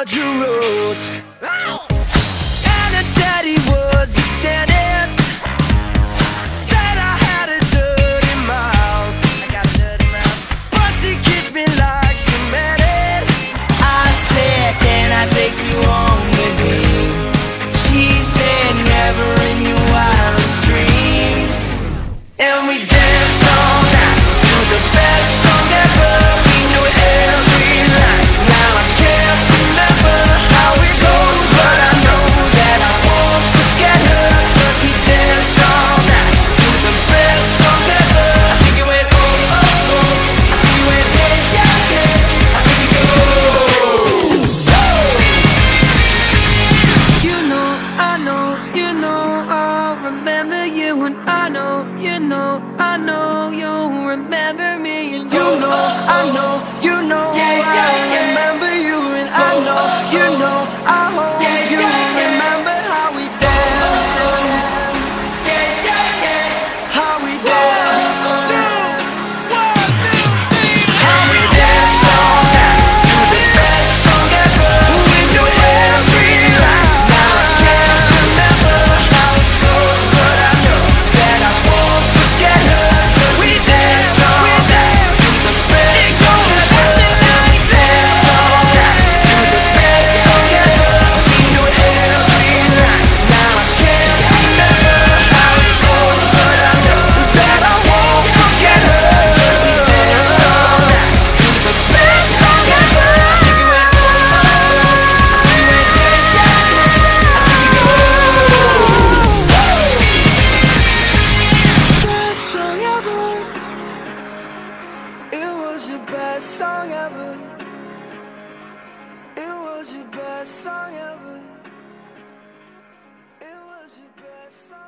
what you I know, you know, I know. best song ever. It was your best song.